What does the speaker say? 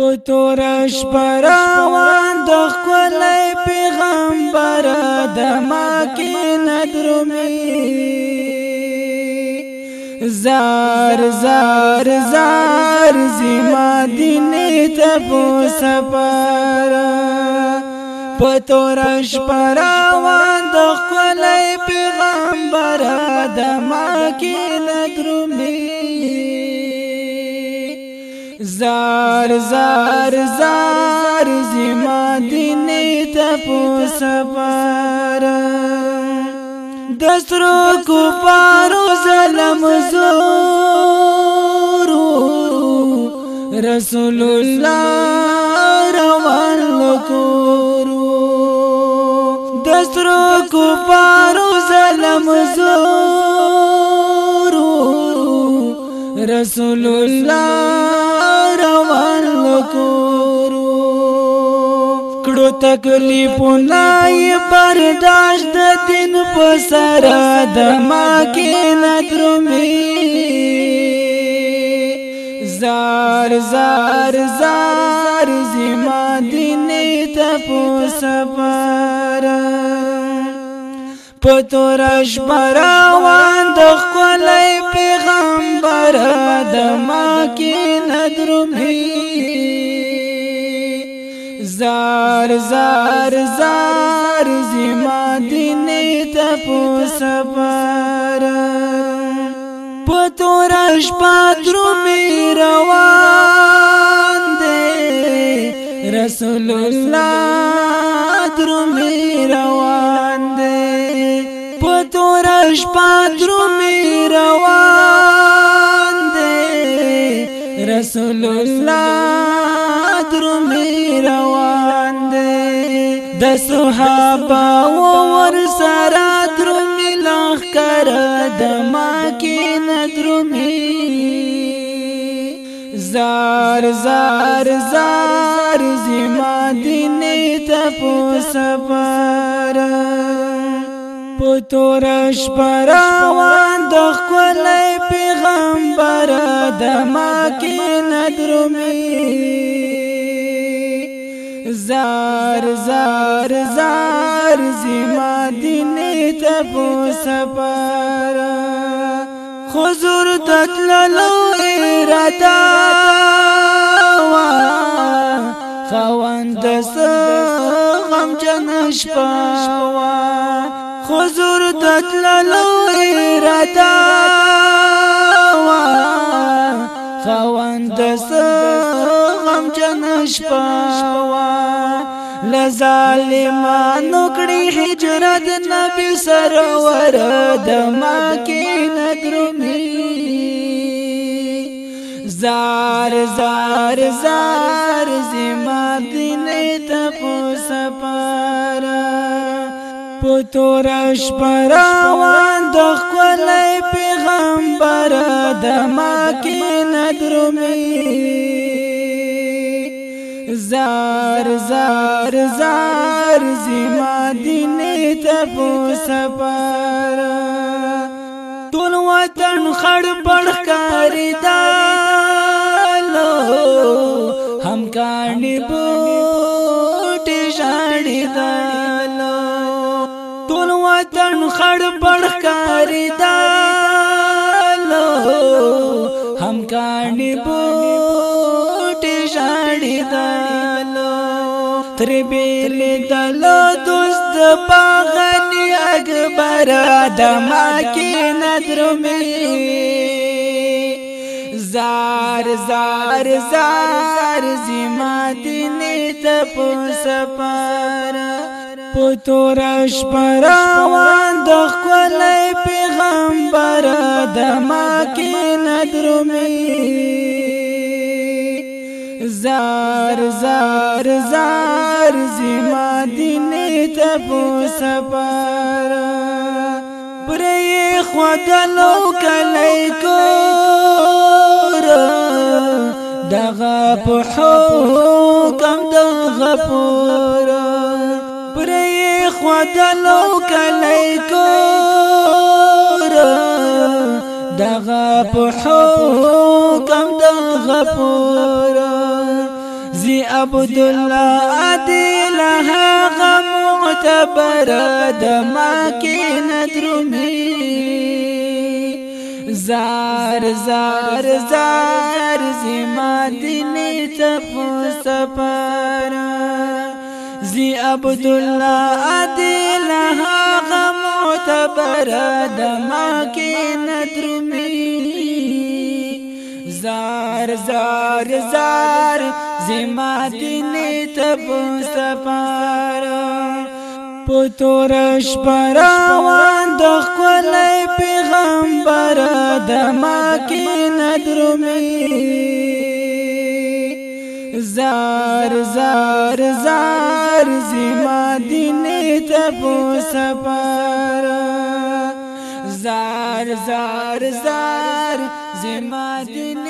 په تور شپه روان د خپل پیغمبر د مکه ندرومي زار زار زار زما دینه ته په سفر په تور شپه روان د خپل پیغمبر د مکه ندرومي زار زار زار زما دینې ته په سفر د سترو کفارو ظلم زور رسول الله روان لکورو د سترو کفارو ظلم زور رسول الله روان لکورو کړو تکلیفونه برداشت د دین په سره د ما کې ندرمي زار زار زار زما دین ته په سفره پتور شبرا وان د خپلای پیغمبر د ما کې ندرمه زار زار زار زما دین ته پوسپر پتور شپدرو می روان دے رسول الله تورش پادرو می روان دی رسول الله درو می روان دی د صحابه ور سره درو می لخ کر د ما کې ندرو می زار زار زار زما دینه ته په سفر پتور شپراوان د خپل پیغمبر د مکه ندرمي زار زار زار زما دینه ته په سفر حضور تکلو اراده وا خوند سه غم جنش پوا حضور تتللو ارادا خواند سغم جنش پوا لظالمانو کړي هجرت نبی سرور د مکه ندرمي زار زار زار زما دینه ته پوسپاره پتور شپراوان د خپل پیغمبر د ما کې ندرمي زار زار زار زما دینه ته په سفر ټول وطن خړ پړ کاریدا لو هم کاڼي بوټي شاړي دا وطن خړ پړ کاریدا لو هم کانی بوټي ژړیدا لو تر بیل دلو دوست پاغنی اکبر دما کې نظر می زار زار زار زما دینه ته په سپاره پتور شپه روان د خپل پیغمبر د ما کې ندرمي زار زار زار زما دین ته په سفر پرې خدلو کله کور دغه په حکم دغه پور خودلو کلی کور دغه په حکم د غفور زی عبد الله عدل هغه معتبر د مکه ندرمي زار زار زار زما دینه تپ سپا زی عبد الله عادل هغه معتبر د ما کې نترمي زار زار زار زما دین تب سپار پتورش پر روان د خپل پیغمبر د ما کې نترمي زار زار زار زما دینه ته په سفر زار زار زار زما دینه